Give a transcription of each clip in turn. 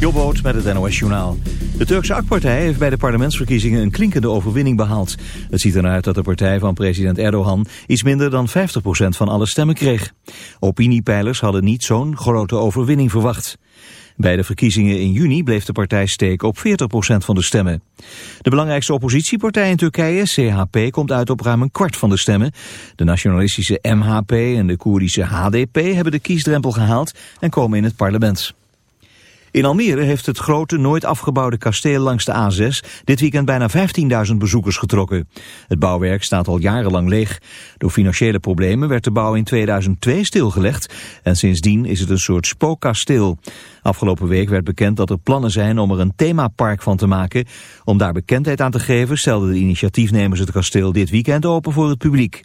Jobboot met het NOS Journaal. De Turkse AK-partij heeft bij de parlementsverkiezingen een klinkende overwinning behaald. Het ziet eruit dat de partij van president Erdogan iets minder dan 50% van alle stemmen kreeg. Opiniepeilers hadden niet zo'n grote overwinning verwacht. Bij de verkiezingen in juni bleef de partij steken op 40% van de stemmen. De belangrijkste oppositiepartij in Turkije, CHP, komt uit op ruim een kwart van de stemmen. De nationalistische MHP en de Koerdische HDP hebben de kiesdrempel gehaald en komen in het parlement. In Almere heeft het grote, nooit afgebouwde kasteel langs de A6 dit weekend bijna 15.000 bezoekers getrokken. Het bouwwerk staat al jarenlang leeg. Door financiële problemen werd de bouw in 2002 stilgelegd en sindsdien is het een soort spookkasteel. Afgelopen week werd bekend dat er plannen zijn om er een themapark van te maken. Om daar bekendheid aan te geven stelden de initiatiefnemers het kasteel dit weekend open voor het publiek.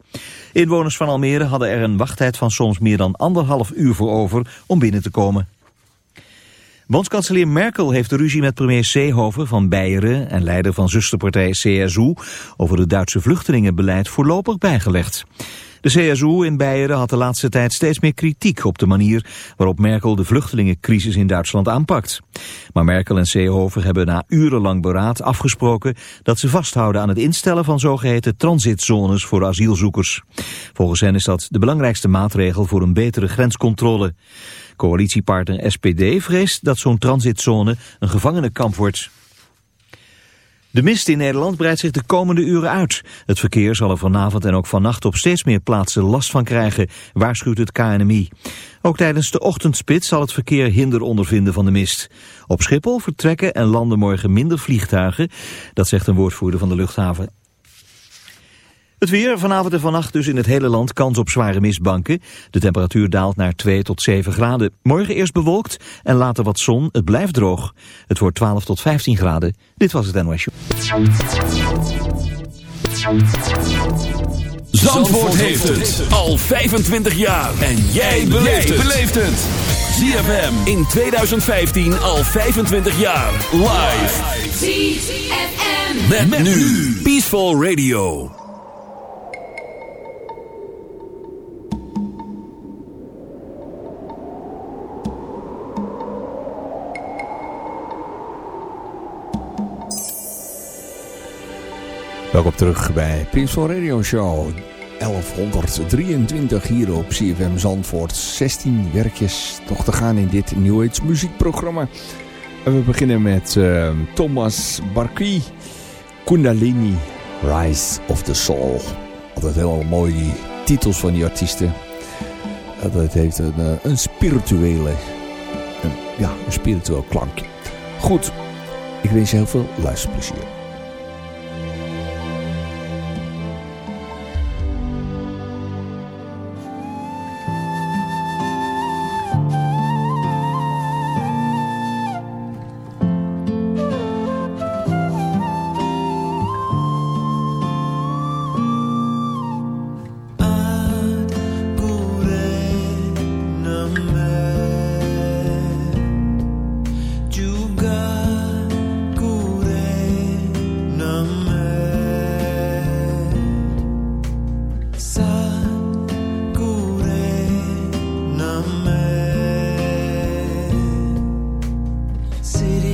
Inwoners van Almere hadden er een wachttijd van soms meer dan anderhalf uur voor over om binnen te komen. Bondskanselier Merkel heeft de ruzie met premier Seehofer van Beieren en leider van zusterpartij CSU over het Duitse vluchtelingenbeleid voorlopig bijgelegd. De CSU in Beieren had de laatste tijd steeds meer kritiek op de manier waarop Merkel de vluchtelingencrisis in Duitsland aanpakt. Maar Merkel en Seehofer hebben na urenlang beraad afgesproken dat ze vasthouden aan het instellen van zogeheten transitzones voor asielzoekers. Volgens hen is dat de belangrijkste maatregel voor een betere grenscontrole. Coalitiepartner SPD vreest dat zo'n transitzone een gevangenenkamp wordt. De mist in Nederland breidt zich de komende uren uit. Het verkeer zal er vanavond en ook vannacht op steeds meer plaatsen last van krijgen, waarschuwt het KNMI. Ook tijdens de ochtendspit zal het verkeer hinder ondervinden van de mist. Op Schiphol vertrekken en landen morgen minder vliegtuigen, dat zegt een woordvoerder van de luchthaven. Het weer vanavond en vannacht dus in het hele land kans op zware mistbanken. De temperatuur daalt naar 2 tot 7 graden. Morgen eerst bewolkt en later wat zon. Het blijft droog. Het wordt 12 tot 15 graden. Dit was het NOS Show. Zandvoort heeft het al 25 jaar. En jij beleeft het. ZFM in 2015 al 25 jaar. Live. ZFM. Met, nu. Peaceful Radio. Welkom terug bij Peaceful Radio Show 1123 hier op CFM Zandvoort. 16 werkjes toch te gaan in dit New Age muziekprogramma. En we beginnen met uh, Thomas Barqui, Kundalini, Rise of the Soul. Altijd heel mooi die titels van die artiesten. Dat heeft een, eh, een spirituele, ja, een spiritueel klankje. Goed, ik wens je heel veel luisterplezier. City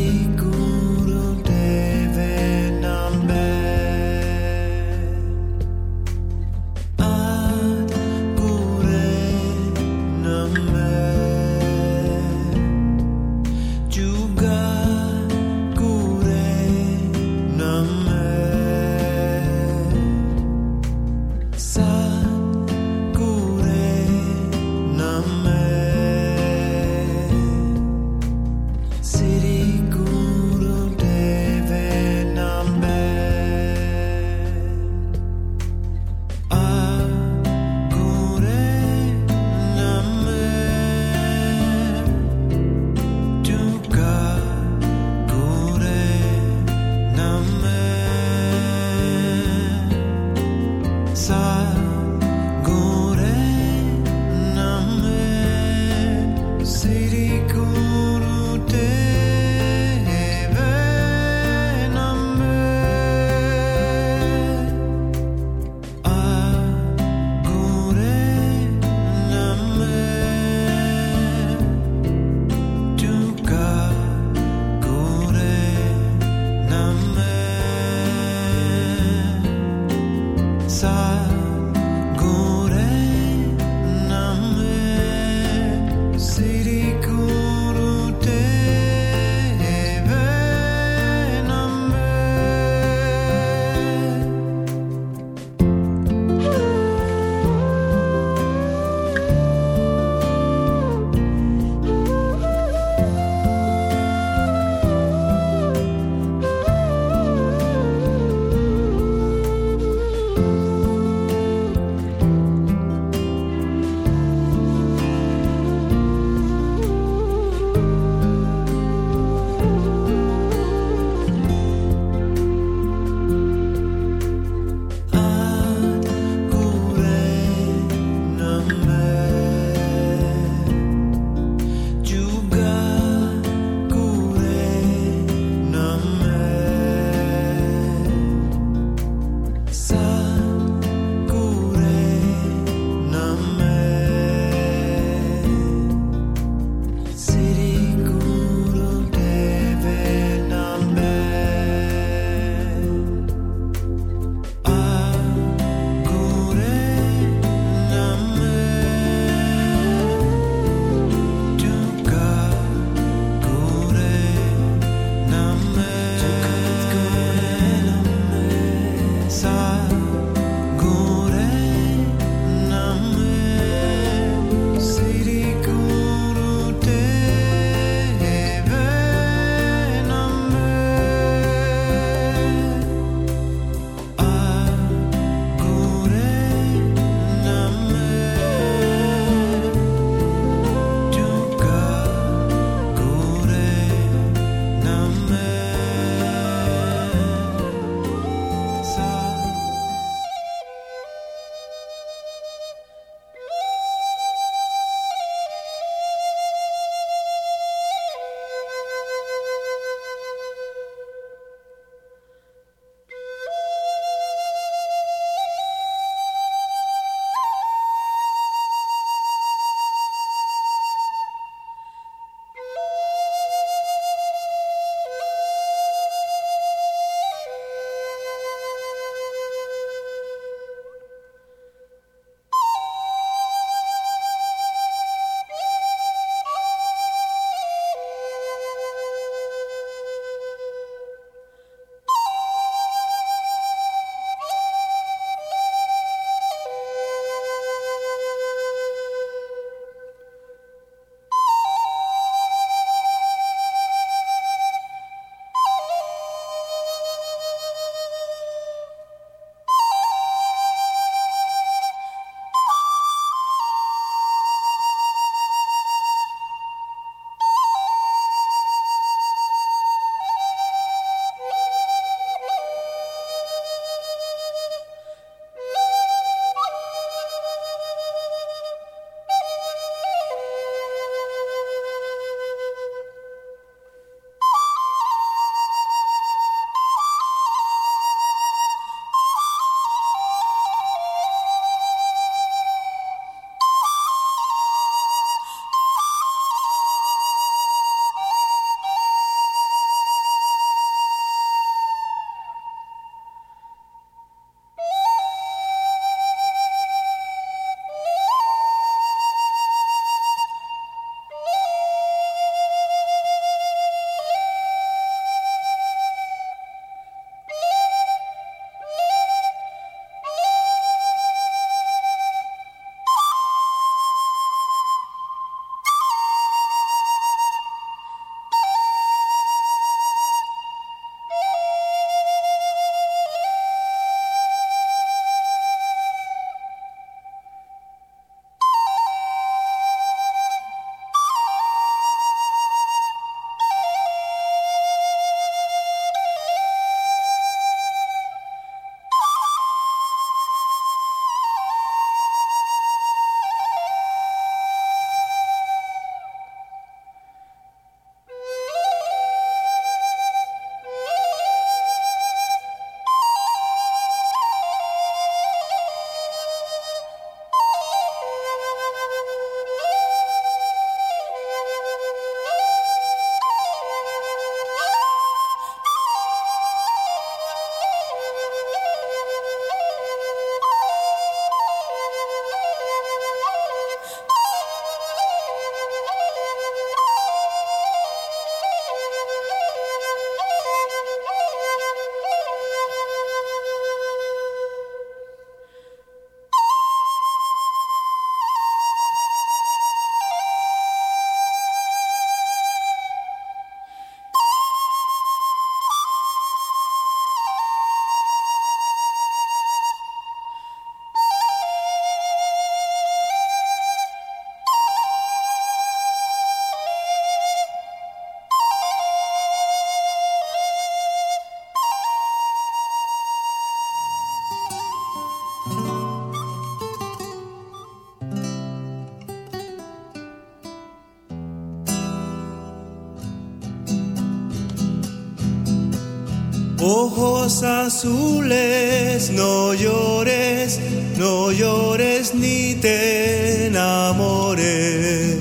azules, no llores, no llores ni te enamores.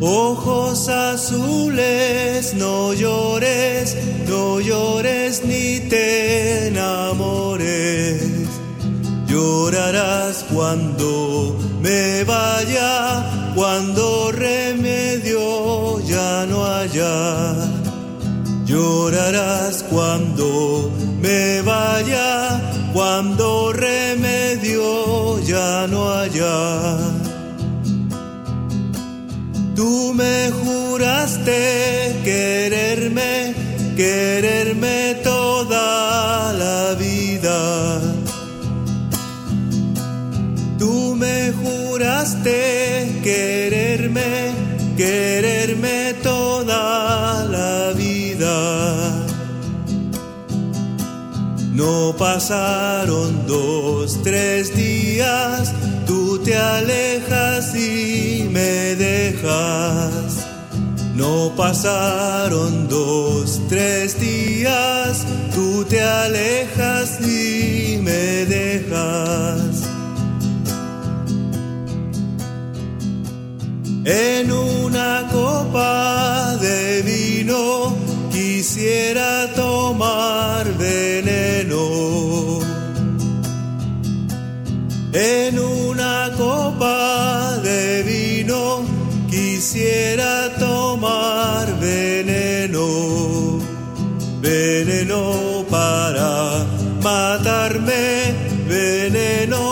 Ojos azules, no llores, no llores ni te enamores. Llorarás cuando me vaya, cuando remedio ya no haya Llorarás cuando me vaya, cuando remedio ya no haya. Tú me juraste quererme, quererme toda la vida. Tú me juraste quererme, quererme No pasaron dos, tres días, tú te alejas y me dejas. No pasaron dos, tres días, tú te alejas y me dejas. En una copa de vino quisiera tomar veneno. En una copa de vino quisiera tomar veneno. Veneno para matarme, veneno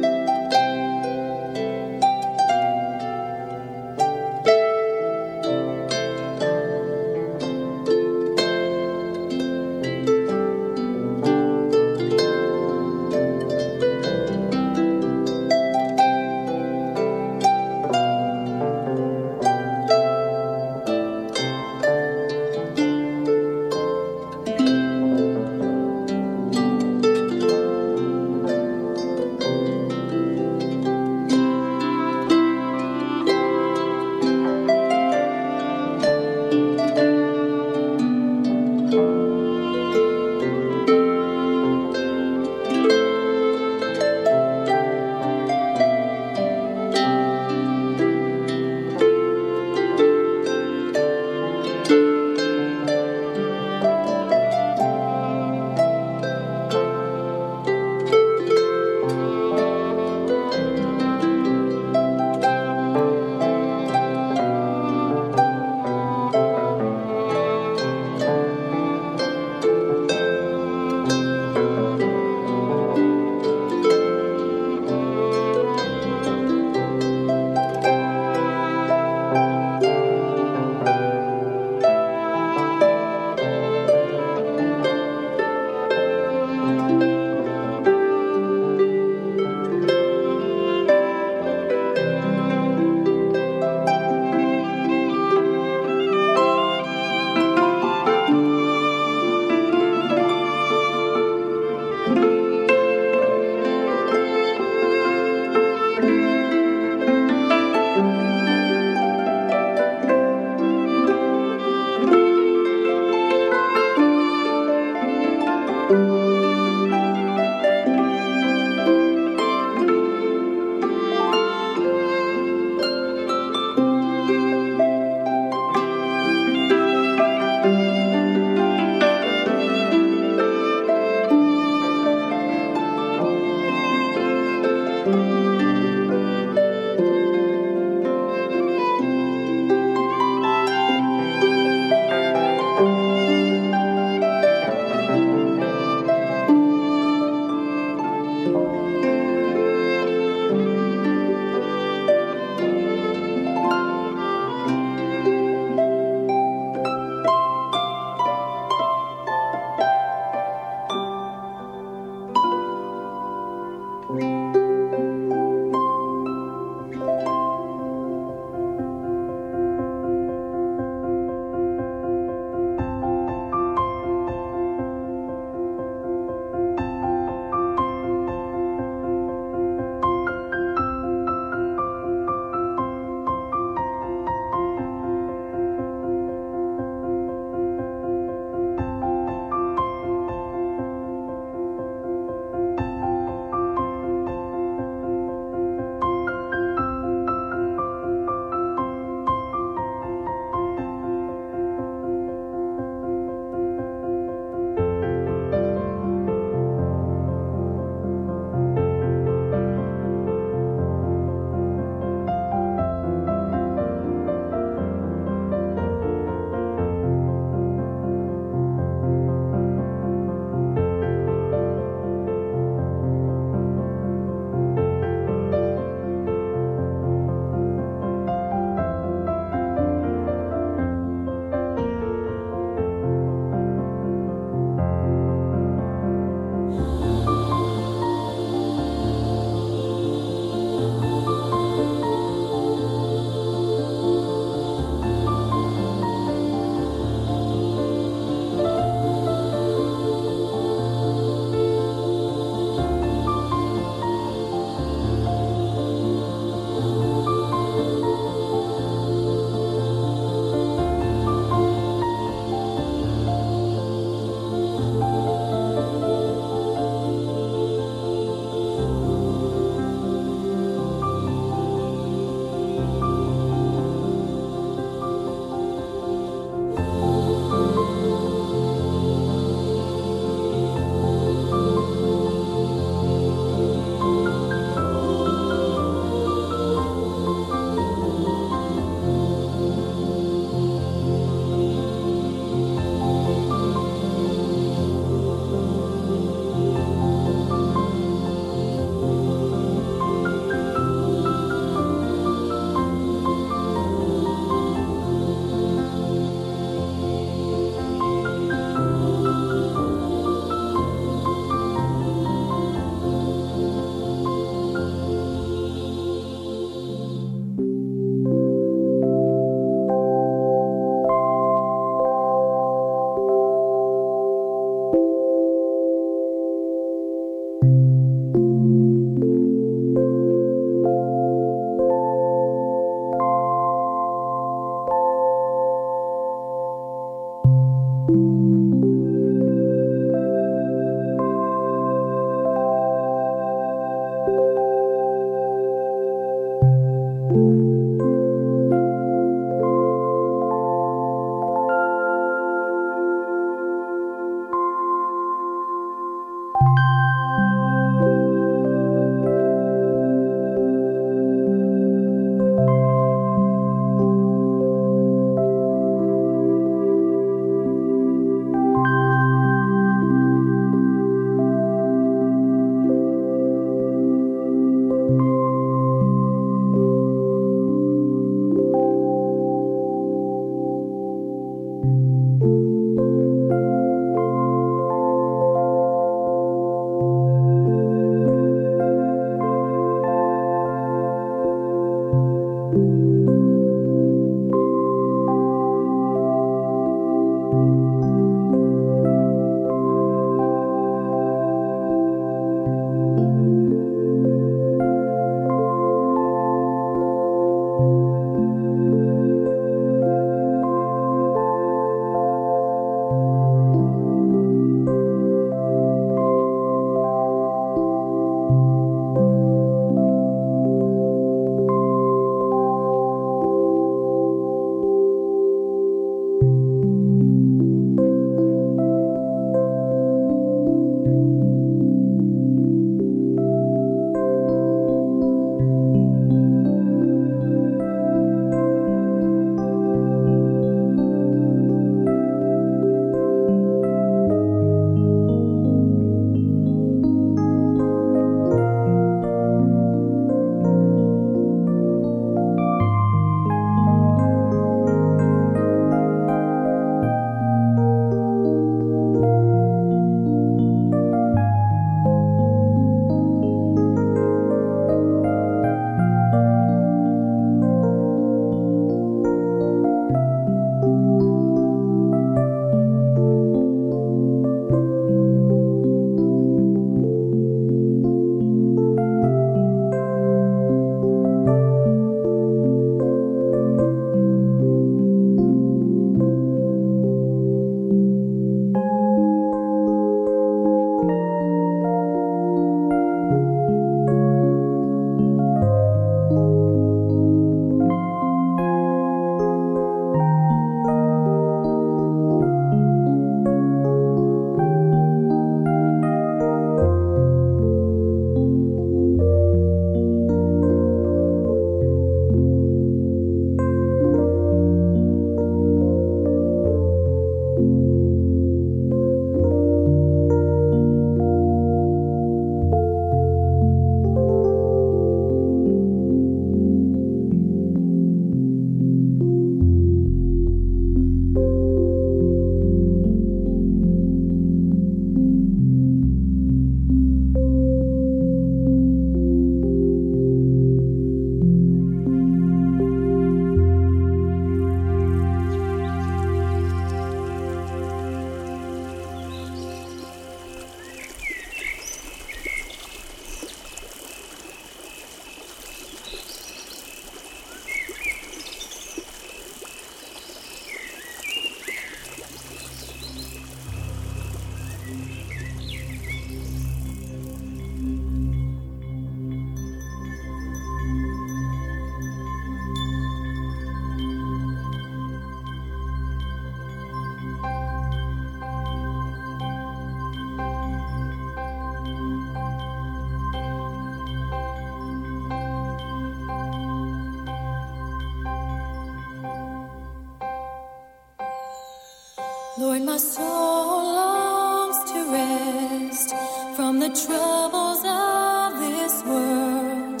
from the troubles of this world,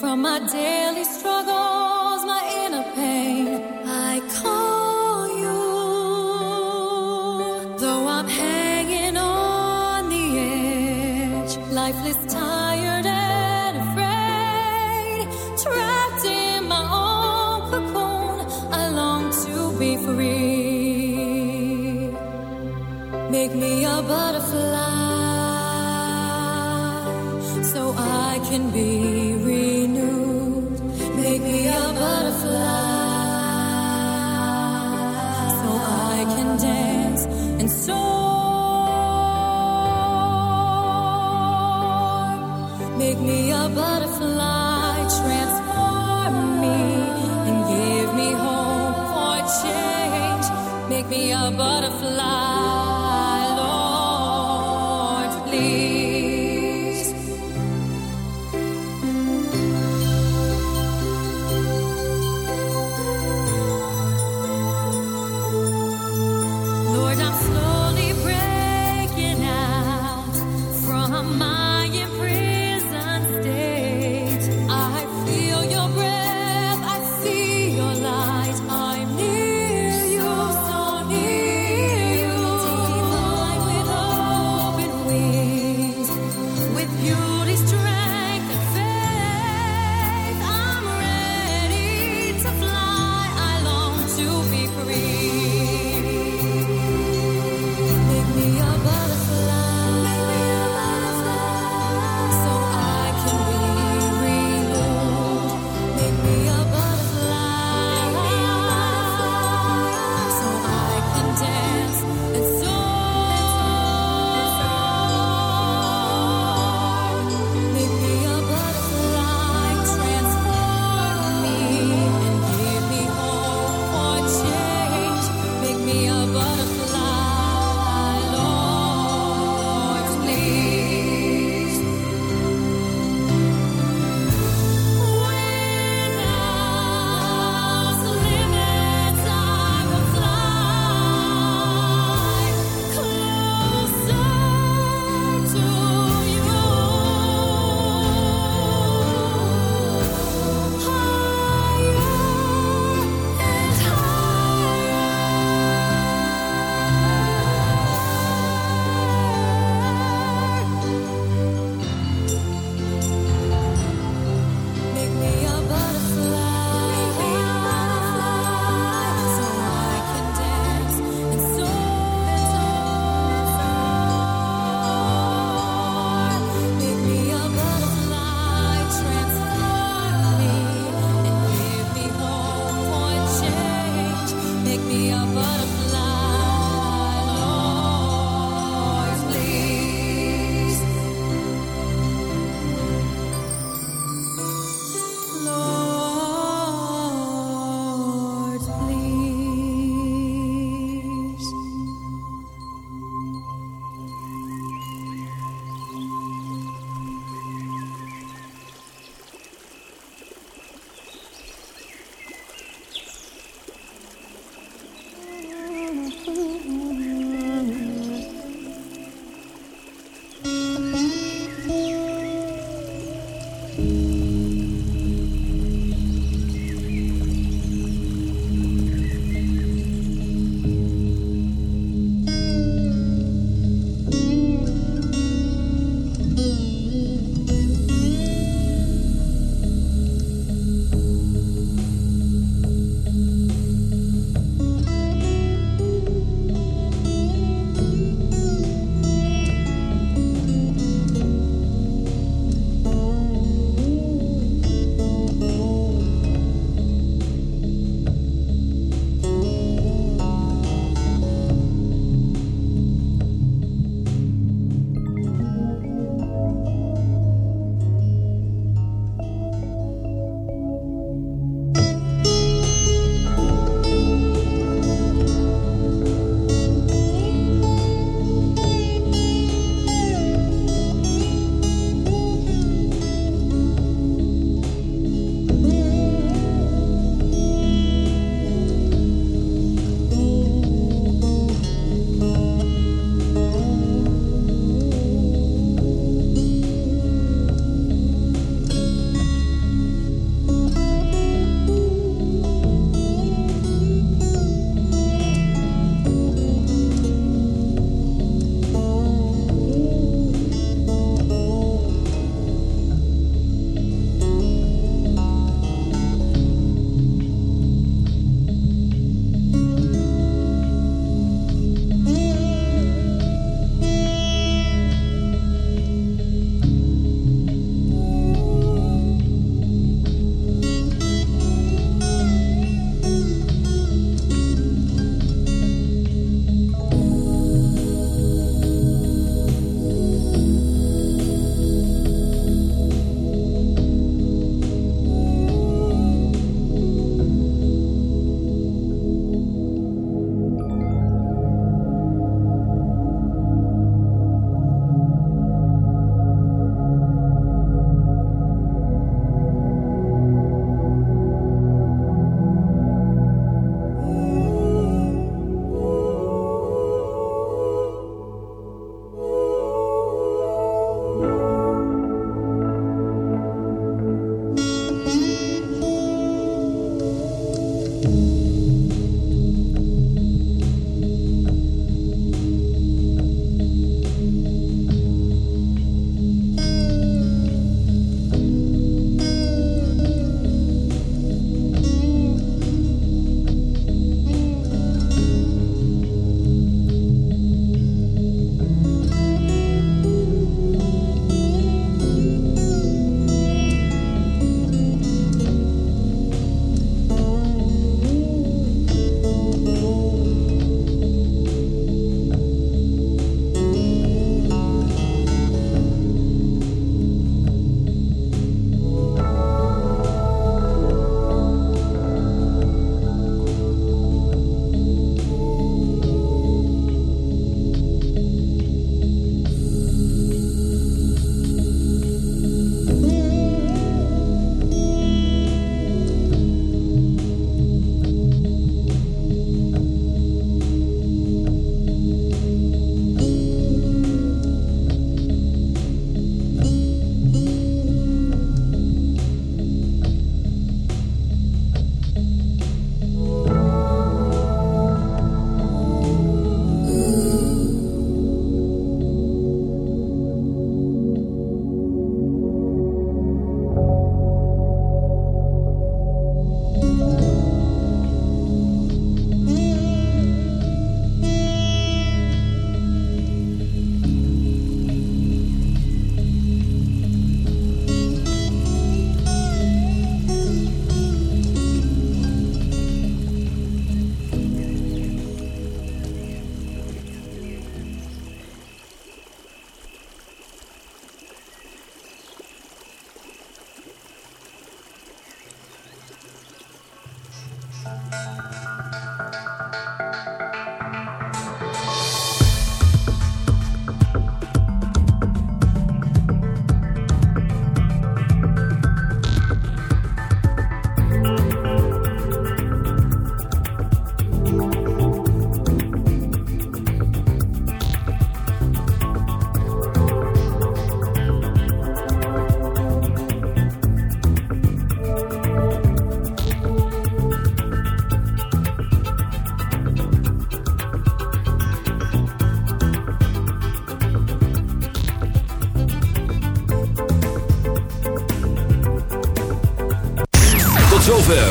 from my daily Make me a butterfly so I can be renewed. Make me a butterfly so I can dance and soar. Make me a butterfly, transform me and give me hope for change. Make me a butterfly,